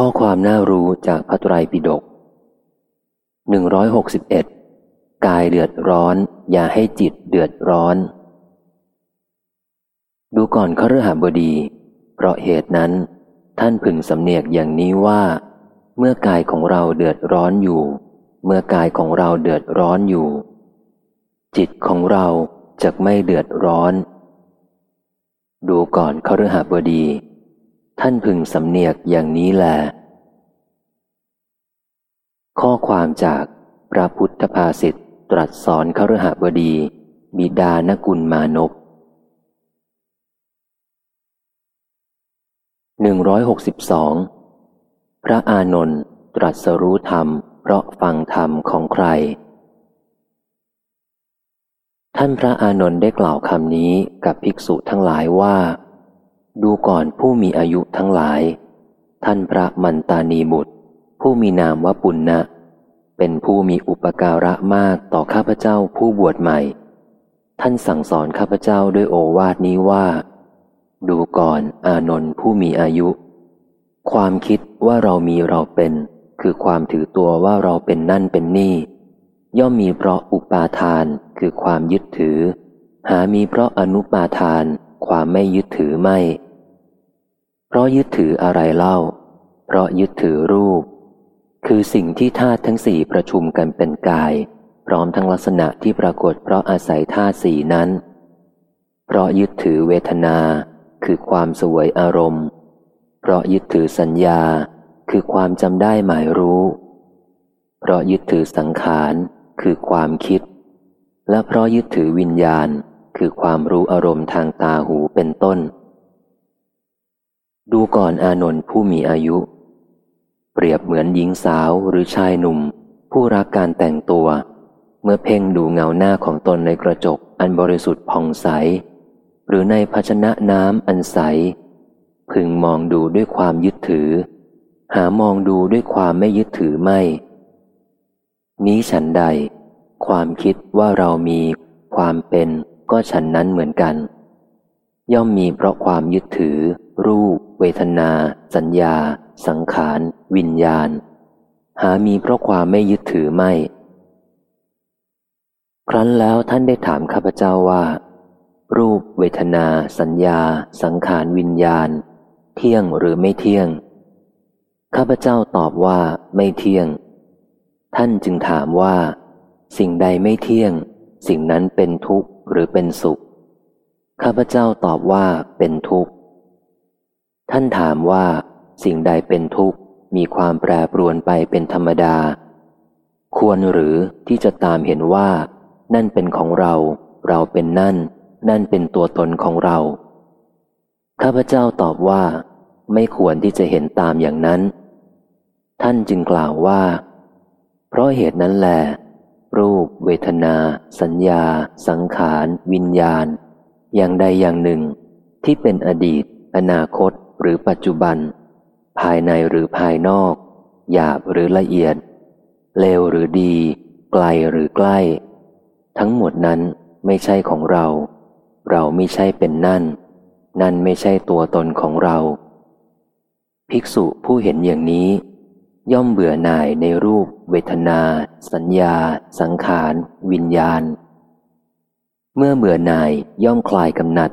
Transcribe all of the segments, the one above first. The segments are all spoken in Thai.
ข้อความน่ารู้จากพระไตรปิฎกหนึ่งร้อยหกสิบเอ็ดกายเดือดร้อน อย่าให้จิตเดือดร้อน ดูก่อนขรหบดี เพราะเหตุนั้น ท่านพึงสำเนียกอย่างนี้ว่า เมื่อกายของเราเดือดร้อนอยู่ เมื่อกายของเราเดือดร้อนอยู่ จิตของเราจะไม่เดือดร้อน ดูก่อนขรหบดีานพึงสำเนียกอย่างนี้แล ข้อความจากพระพุทธภาษิตตรัสสอนครหบดี บิดานกุลมานพหนึ่งร้อยหกสิบสองพระอานนท์ตรัสรู้ธรรม เพราะฟังธรรมของใคร ท่านพระอานนท์ได้กล่าวคำนี้กับภิกษุทั้งหลายว่า ดูก่อนผู้มีอายุทั้งหลาย ท่านพระมันตานีบุตร ผู้มีนามว่าปุณณนะเป็นผู้มีอุปการะมากต่อข้าพเจ้าผู้บวชใหม่ ท่านสั่งสอนข้าพเจ้าด้วยโอวาทนี้ว่า ดูก่อนอานนท์ผู้มีอายุ ความคิดว่าเรามีเราเป็น คือความถือตัวว่าเราเป็นนั่นเป็นนี่ ย่อมมีเพราะอุปาทานคือความยึดถือ หามีเพราะอนุปาทาน ความไม่ยึดถือไม่ เพราะยึดถืออะไรเล่า เพราะยึดถือรูป คือสิ่งที่ธาตุทั้งสี่ประชุมกันเป็นกาย พร้อมทั้งลักษณะที่ปรากฏเพราะอาศัยธาตุสี่นั้น เพราะยึดถือเวทนา คือความสวยอารมณ์ เพราะยึดถือสัญญา คือความจำได้หมายรู้ เพราะยึดถือสังขาร คือความคิด และเพราะยึดถือวิญญาณ คือความรู้อารมณ์ทางตาหูเป็นต้น ดูก่อนอานนท์ผู้มีอายุ เปรียบเหมือนหญิงสาวหรือชายหนุ่ม ผู้รักการแต่งตัว เมื่อเพ่งดูเงาหน้าของตนในกระจกอันบริสุทธิ์ผ่องใส หรือในภาชนะน้ำอันใส พึงมองดูด้วยความยึดถือ หามองดูด้วยความไม่ยึดถือไม่ นี้ฉันใด ความคิดว่าเรามีความเป็นก็ฉันนั้นเหมือนกัน ย่อมมีเพราะความยึดถือ รูป เวทนา สัญญา สังขาร วิญญาณ หามีเพราะความไม่ยึดถือไม่ ครั้นแล้วท่านได้ถามข้าพเจ้าว่า รูป เวทนา สัญญา สังขาร วิญญาณ เที่ยงหรือไม่เที่ยง ข้าพเจ้าตอบว่าไม่เที่ยง ท่านจึงถามว่า สิ่งใดไม่เที่ยง สิ่งนั้นเป็นทุกข์หรือเป็นสุขข้าพเจ้าตอบว่าเป็นทุกข์ ท่านถามว่า สิ่งใดเป็นทุกข์ มีความแปรปรวนไปเป็นธรรมดา ควรหรือที่จะตามเห็นว่า นั่นเป็นของเรา เราเป็นนั่น นั่นเป็นตัวตนของเรา ข้าพเจ้าตอบว่า ไม่ควรที่จะเห็นตามอย่างนั้น ท่านจึงกล่าวว่า เพราะเหตุนั้นแหลรูป เวทนา สัญญา สังขาร วิญญาณ อย่างใดอย่างหนึ่ง ที่เป็นอดีต อนาคต หรือปัจจุบัน ภายในหรือภายนอก หยาบหรือละเอียด เลวหรือดี ไกลหรือใกล้ ทั้งหมดนั้นไม่ใช่ของเรา เราไม่ใช่เป็นนั่น นั่นไม่ใช่ตัวตนของเรา ภิกษุผู้เห็นอย่างนี้ ย่อมเบื่อหน่ายในรูป เวทนา สัญญา สังขาร วิญญาณ เมื่อเบื่อหน่ายย่อมคลายกำหนัด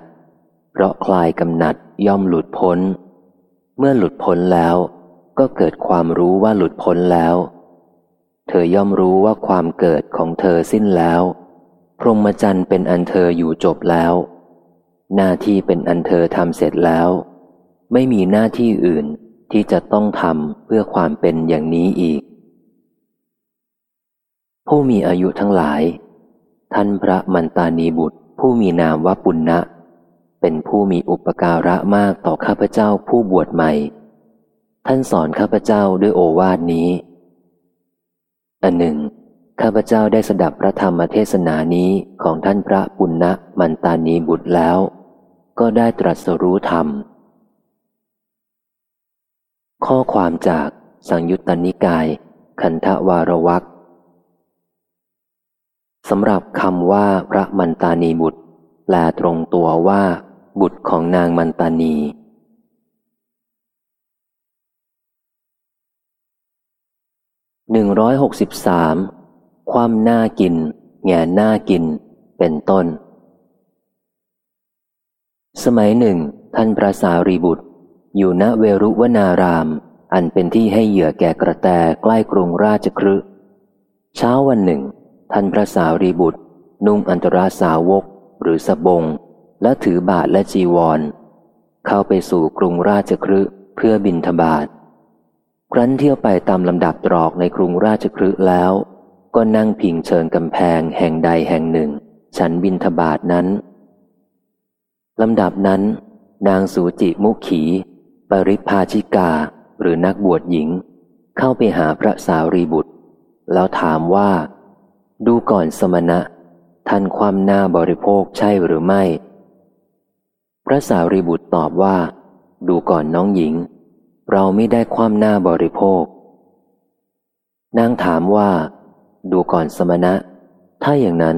เพราะคลายกำหนัด ย่อมหลุดพ้น เมื่อหลุดพ้นแล้ว ก็เกิดความรู้ว่าหลุดพ้นแล้ว เธอย่อมรู้ว่าความเกิดของเธอสิ้นแล้ว พรหมจรรย์เป็นอันเธออยู่จบแล้ว หน้าที่เป็นอันเธอทำเสร็จแล้ว ไม่มีหน้าที่อื่นที่จะต้องทำเพื่อความเป็นอย่างนี้อีก ผู้มีอายุทั้งหลาย ท่านพระมันตานีบุตรผู้มีนามว่าปุณณนะ เป็นผู้มีอุปการะมากต่อข้าพเจ้าผู้บวชใหม่ ท่านสอนข้าพเจ้าด้วยโอวาทนี้ อันหนึ่ง ข้าพเจ้าได้สดับพระธรรมเทศนานี้ของท่านพระปุณณมันตานีบุตรแล้ว ก็ได้ตรัสรู้ธรรม ข้อความจากสังยุตตนิกาย คันธวารวักสำหรับคำว่าพระมันตานีบุตร แปลตรงตัวว่า บุตรของนางมันตานี หนึ่งร้อยหกสิบสามความน่ากิน แง่น่ากิน เป็นต้น สมัยหนึ่ง ท่านพระสารีบุตร อยู่ณเวรุวนาราม อันเป็นที่ให้เหยื่อแก่กระแตใกล้กรุงราชครืเช้าวันหนึ่ง ท่านพระสารีบุตร นุ่งอันตราสาวกหรือสบง และถือบาทและจีวร เข้าไปสู่กรุงราชครืเพื่อบินทบาทครั้นเที่ยวไปตามลำดับตรอกในกรุงราชครืแล้ว ก็นั่งพิงเชิงกำแพงแห่งใดแห่งหนึ่ง ฉันบินทบาทนั้นลำดับนั้น นางสูจิมุขี ปริพาชิกาหรือนักบวชหญิง เข้าไปหาพระสารีบุตร แล้วถามว่า ดูก่อนสมณะ ท่านความหน้าบริโภคใช่หรือไม่ พระสารีบุตรตอบว่า ดูก่อนน้องหญิง เราไม่ได้ความหน้าบริโภคนางถามว่า ดูก่อนสมณะ ถ้าอย่างนั้น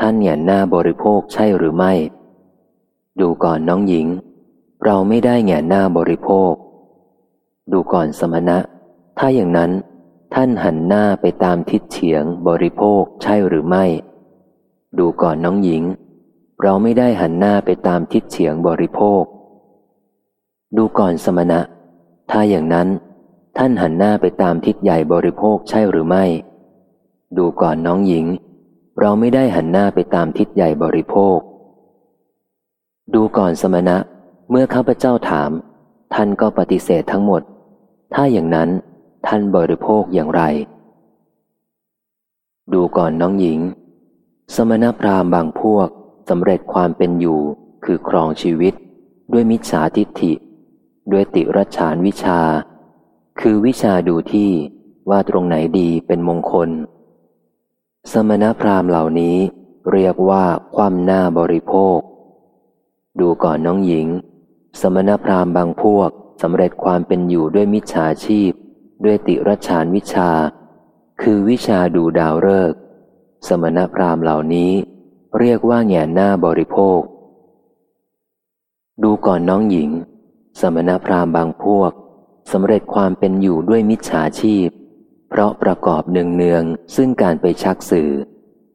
ท่านเหยียนหน้าบริโภคใช่หรือไม่ ดูก่อนน้องหญิง เราไม่ได้เหยียนหน้าบริโภค ดูก่อนสมณะ ถ้าอย่างนั้น ท่านหันหน้าไปตามทิศเฉียงบริโภคใช่หรือไม่ ดูก่อนน้องหญิง เราไม่ได้หันหน้าไปตามทิศเฉียงบริโภค ดูก่อนสมณะ ถ้าอย่างนั้น ท่านหันหน้าไปตามทิศใหญ่บริโภคใช่หรือไม่ ดูก่อนน้องหญิง เราไม่ได้หันหน้าไปตามทิศใหญ่บริโภค ดูก่อนสมณะ เมื่อข้าพเจ้าถาม ท่านก็ปฏิเสธทั้งหมด ถ้าอย่างนั้น ท่านบริโภคอย่างไร ดูก่อนน้องหญิง สมณพราหมณ์บางพวก สำเร็จความเป็นอยู่คือครองชีวิต ด้วยมิจฉาทิฏฐิ ด้วยติรชานวิชา คือวิชาดูที่ว่าตรงไหนดีเป็นมงคล สมณพราหมณ์เหล่านี้เรียกว่าความหน้าบริโภค ดูก่อนน้องหญิง สมณพราหมณ์บางพวกสำเร็จความเป็นอยู่ด้วยมิจฉาชีพ ด้วยติรชานวิชา คือวิชาดูดาวฤกษ์สมณพราหมณ์เหล่านี้ เรียกว่าแง่หน้าบริโภค ดูก่อนน้องหญิง สมณพราหมณ์บางพวกสำเร็จความเป็นอยู่ด้วยมิจฉาชีพ เพราะประกอบเนืองเนืองซึ่งการไปชักสื่อ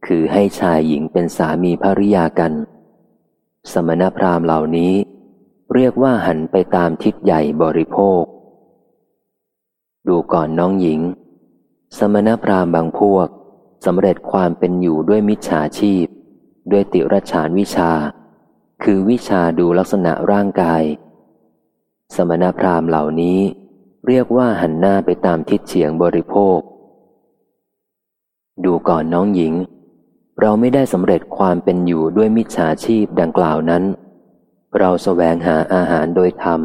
คือให้ชายหญิงเป็นสามีภริยากัน สมณพราหมณ์เหล่านี้ เรียกว่าหันไปตามทิศใหญ่บริโภค ดูก่อนน้องหญิง สมณพราหมณ์บางพวกสำเร็จความเป็นอยู่ด้วยมิจฉาชีพ ด้วยติรชานวิชา คือวิชาดูลักษณะร่างกาย สมณพราหมณ์เหล่านี้ เรียกว่าหันหน้าไปตามทิศเฉียงบริโภค ดูก่อนน้องหญิง เราไม่ได้สำเร็จความเป็นอยู่ด้วยมิจฉาชีพดังกล่าวนั้น เราสแสวงหาอาหารโดยธรรม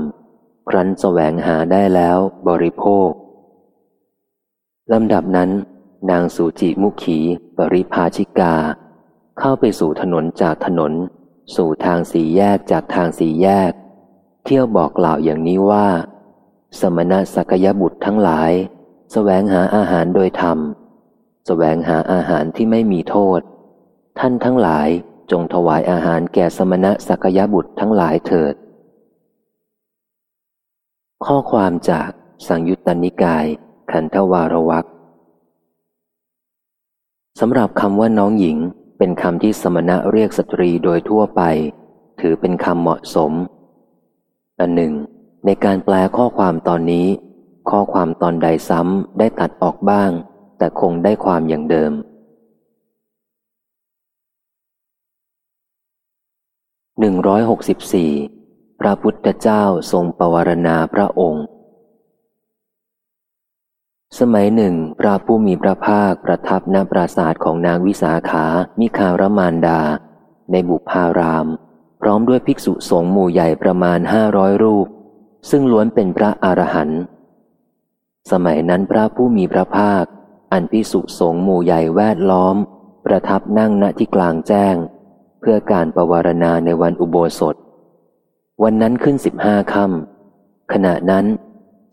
ครั้นสแสวงหาได้แล้วบริโภคลำดับนั้น นางสูจิมุขี ปริภาชิกา เข้าไปสู่ถนนจากถนน สู่ทางสีแยกจากทางสีแยก เที่ยวบอกกล่าวอย่างนี้ว่า สมณะสักยบุตรทั้งหลายสแสวงหาอาหารโดยธรรมสแสวงหาอาหารที่ไม่มีโทษ ท่านทั้งหลายจงถวายอาหารแก่สมณะสักยบุตรทั้งหลายเถิด ข้อความจากสังยุตตนิกาย ขันธวารวักสำหรับคำว่าน้องหญิง เป็นคำที่สมณะเรียกสตรีโดยทั่วไป ถือเป็นคำเหมาะสม อันหนึ่ง ในการแปลข้อความตอนนี้ ข้อความตอนใดซ้ำได้ตัดออกบ้าง แต่คงได้ความอย่างเดิมหนึ่งร้อยหกสิบสี่พระพุทธเจ้าทรงปวารณาพระองค์ สมัยหนึ่ง พระผู้มีพระภาคประทับณปราสาทของนางวิสาขา มิคารมานดา ในบุพาราม พร้อมด้วยภิกษุสงฆ์หมู่ใหญ่ประมาณห้าร้อยรูป ซึ่งล้วนเป็นพระอรหันต์ สมัยนั้นพระผู้มีพระภาค อันภิกษุสงฆ์หมู่ใหญ่แวดล้อม ประทับนั่งณที่กลางแจ้ง เพื่อการประวารณาในวันอุโบสถ วันนั้นขึ้นสิบห้าค่ำขณะนั้น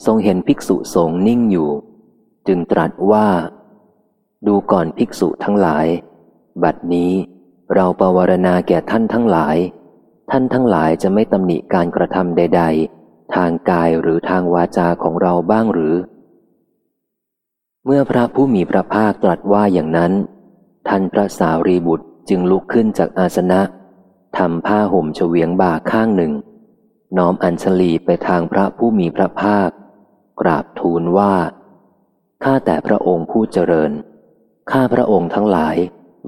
ทรงเห็นภิกษุสงฆ์นิ่งอยู่ จึงตรัสว่า ดูก่อนภิกษุทั้งหลาย บัดนี้เราประวารณาแก่ท่านทั้งหลาย ท่านทั้งหลายจะไม่ตำหนิการกระทำใด ๆ ทางกายหรือทางวาจาของเราบ้างหรือ เมื่อพระผู้มีพระภาคตรัสว่าอย่างนั้น ท่านพระสารีบุตรจึงลุกขึ้นจากอาสนะทำผ้าห่มเฉวียงบ่าข้างหนึ่ง น้อมอัญชลีไปทางพระผู้มีพระภาค กราบทูลว่า ข้าแต่พระองค์ผู้เจริญ ข้าพระองค์ทั้งหลาย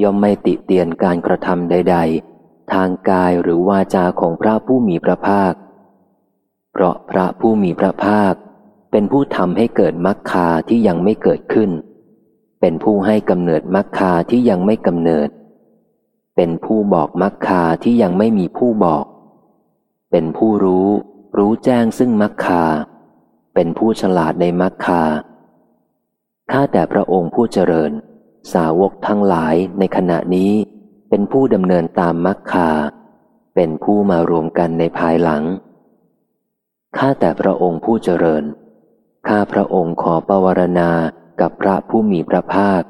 ย่อมไม่ติเตียนการกระทำใด ๆ ทางกายหรือวาจาของพระผู้มีพระภาค เพราะพระผู้มีพระภาค เป็นผู้ทำให้เกิดมรรคาที่ยังไม่เกิดขึ้น เป็นผู้ให้กำเนิดมรรคาที่ยังไม่กำเนิด เป็นผู้บอกมรรคาที่ยังไม่มีผู้บอก เป็นผู้รู้ รู้แจ้งซึ่งมรรคา เป็นผู้ฉลาดในมรรคา ข้าแต่พระองค์ผู้เจริญ สาวกทั้งหลายในขณะนี้ เป็นผู้ดำเนินตามมรรคา เป็นผู้มารวมกันในภายหลัง ข้าแต่พระองค์ผู้เจริญ ข้าพระองค์ขอปวารณากับพระผู้มีพระภาค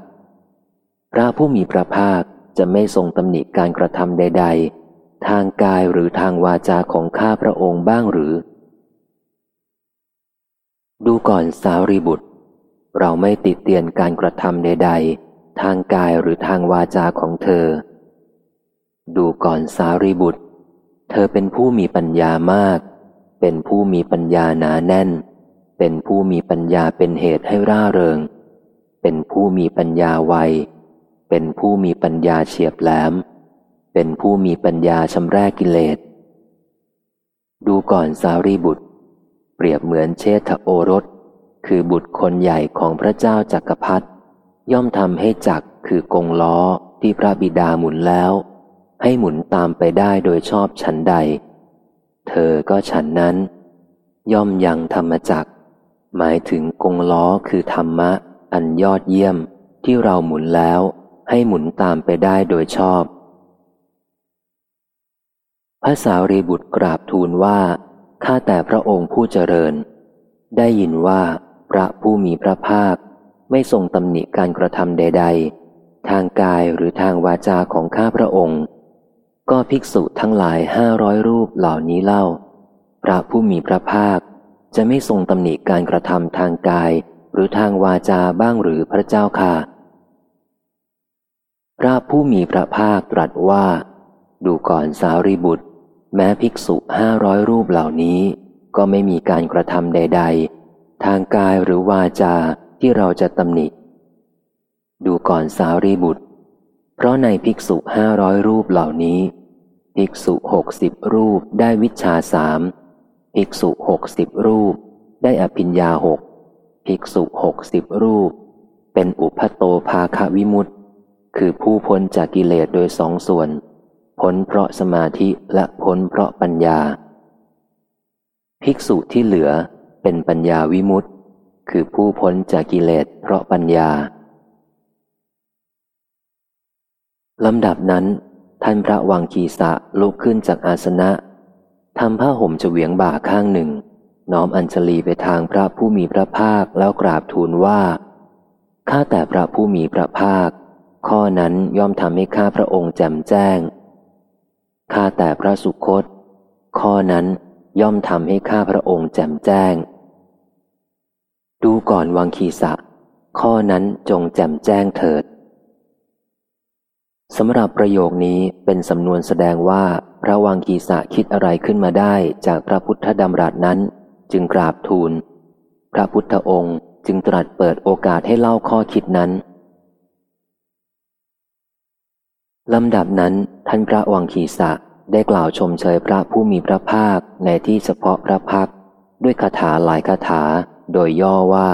พระผู้มีพระภาคจะไม่ทรงตำหนิการกระทำใด ๆ ทางกายหรือทางวาจาของข้าพระองค์บ้างหรือ ดูก่อนสารีบุตร เราไม่ติดเตียนการกระทำใดๆ ทางกายหรือทางวาจาของเธอ ดูก่อนสารีบุตร เธอเป็นผู้มีปัญญามาก เป็นผู้มีปัญญาหนาแน่น เป็นผู้มีปัญญาเป็นเหตุให้ร่าเริง เป็นผู้มีปัญญาไว เป็นผู้มีปัญญาเฉียบแหลม เป็นผู้มีปัญญาชำรกกิเลส ดูก่อนสารีบุตร เปรียบเหมือนเชษฐโอรส คือบุตรคนใหญ่ของพระเจ้าจักรพรรดิย่อมทำให้จักคือกงล้อที่พระบิดาหมุนแล้ว ให้หมุนตามไปได้โดยชอบฉันใด เธอก็ฉันนั้น ย่อมยังธรรมจักหมายถึงกงล้อคือธรรมะ อันยอดเยี่ยมที่เราหมุนแล้ว ให้หมุนตามไปได้โดยชอบพระสาวรีบุตรกราบทูลว่า ข้าแต่พระองค์ผู้เจริญ ได้ยินว่า ระผู้มีพระภาค ไม่ทรงตำหนิการกระทำใด ๆ ทางกายหรือทางวาจาของข้าพระองค์ ก็ภิกษุทั้งหลายห้าร้อยรูปเหล่านี้เล่า พระผู้มีพระภาค จะไม่ทรงตำหนิการกระทำทางกาย หรือทางวาจาบ้างหรือพระเจ้าค่ะ พระผู้มีพระภาคตรัสว่า ดูก่อนสารีบุตร แม้ภิกษุห้าร้อยรูปเหล่านี้ ก็ไม่มีการกระทำใด ๆ ทางกายหรือวาจาที่เราจะตำหนิ ดูก่อนสารีบุตร เพราะในภิกษุห้าร้อยรูปเหล่านี้ ภิกษุหกสิบรูปได้วิชาสามภิกษุหกสิบรูป ได้อภิญญาหกภิกษุหกสิบรูป เป็นอุพโตภาควิมุตคือผู้พ้นจากกิเลสโดยสองส่วน พ้นเพราะสมาธิและพ้นเพราะปัญญา ภิกษุที่เหลือ เป็นปัญญาวิมุตต์คือผู้พ้นจากกิเลสเพราะปัญญาลำดับนั้น ท่านพระวังคีสะลุกขึ้นจากอาสนะทำผ้าห่มเฉวียงบ่าข้างหนึ่ง น้อมอัญชลีไปทางพระผู้มีพระภาคแล้วกราบทูลว่า ข้าแต่พระผู้มีพระภาค ข้อนั้นย่อมทำให้ข้าพระองค์แจ่มแจ้ง ข้าแต่พระสุคต ข้อนั้นย่อมทำให้ข้าพระองค์แจ่มแจ้ง ดูก่อนวังคีสะ ข้อนั้นจงแจ่มแจ้งเถิดสำหรับประโยคนี้เป็นสำนวนแสดงว่า พระวังคีสะคิดอะไรขึ้นมาได้จากพระพุทธดำรัสนั้น จึงกราบทูล พระพุทธองค์จึงตรัสเปิดโอกาสให้เล่าข้อคิดนั้นลำดับนั้นท่านพระวังคีสะได้กล่าวชมเชยพระผู้มีพระภาคในที่เฉพาะพระพักด้วยคาถาหลายคาถา โดยย่อว่า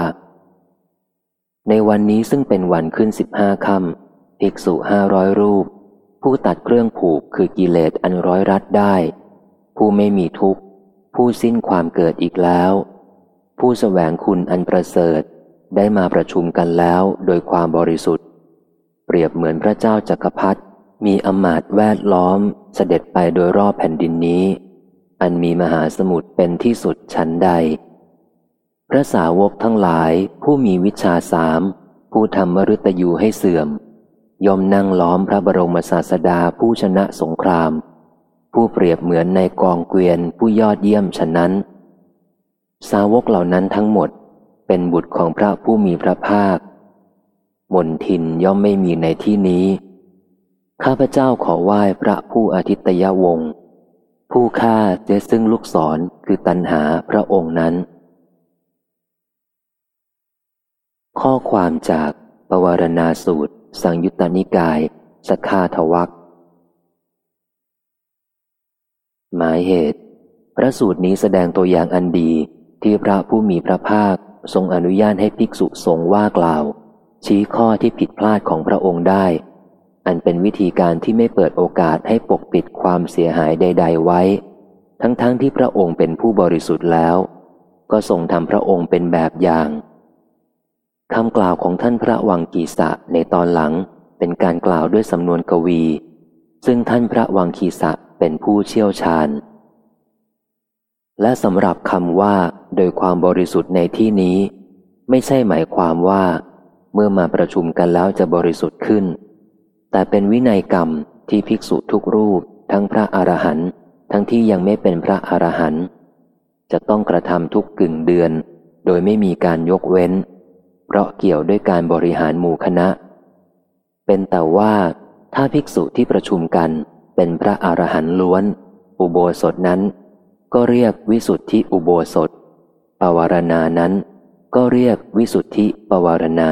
ในวันนี้ซึ่งเป็นวันขึ้นสิบห้าค่ำภิกษุห้าร้อยรูป ผู้ตัดเครื่องผูกคือกิเลสอันร้อยรัดได้ ผู้ไม่มีทุกข์ ผู้สิ้นความเกิดอีกแล้ว ผู้สแสวงคุณอันประเสริฐได้มาประชุมกันแล้วโดยความบริสุทธิ์ เปรียบเหมือนพระเจ้าจักรพรรดิมีอมาตแวดล้อมเสด็จไปโดยรอบแผ่นดินนี้ อันมีมหาสมุทรเป็นที่สุดชั้นใด พระสาวกทั้งหลายผู้มีวิชาสาม ผู้ทำมฤตยูให้เสื่อม ยอมนั่งล้อมพระบรมศาสดาผู้ชนะสงคราม ผู้เปรียบเหมือนในกองเกวียนผู้ยอดเยี่ยมฉะนั้น สาวกเหล่านั้นทั้งหมดเป็นบุตรของพระผู้มีพระภาคมนทินย่อมไม่มีในที่นี้ ข้าพเจ้าขอไหว้พระผู้อาทิตยวงศ์ผู้ฆ่าเจซึ่งลูกศรคือตันหาพระองค์นั้น ข้อความจากปวารณาสูตร สังยุตตนิกายสคาทวักหมายเหตุ พระสูตรนี้แสดงตัวอย่างอันดีที่พระผู้มีพระภาคทรงอนุญาตให้ภิกษุสงฆ์ว่ากล่าว ชี้ข้อที่ผิดพลาดของพระองค์ได้ อันเป็นวิธีการที่ไม่เปิดโอกาสให้ปกปิดความเสียหายใด ๆ ไว้ ทั้งๆทที่พระองค์เป็นผู้บริสุทธิ์แล้ว ก็ทรงทำพระองค์เป็นแบบอย่าง คำกล่าวของท่านพระวังกีสะในตอนหลังเป็นการกล่าวด้วยสำนวนกวี ซึ่งท่านพระวังคีสะเป็นผู้เชี่ยวชาญ และสำหรับคำว่า โดยความบริสุทธิ์ในที่นี้ ไม่ใช่หมายความว่า เมื่อมาประชุมกันแล้วจะบริสุทธิ์ขึ้น แต่เป็นวินัยกรรมที่ภิกษุทุกรูป ทั้งพระอรหันต์ทั้งที่ยังไม่เป็นพระอรหันต์จะต้องกระทำทุกกึ่งเดือน โดยไม่มีการยกเว้น เพราะเกี่ยวด้วยการบริหารหมู่คณะ เป็นแต่ว่าถ้าภิกษุที่ประชุมกันเป็นพระอรหันต์ล้วน อุโบสถนั้น ก็เรียกวิสุทธิอุโบสถ ปวารณานั้น ก็เรียกวิสุทธิปวารณา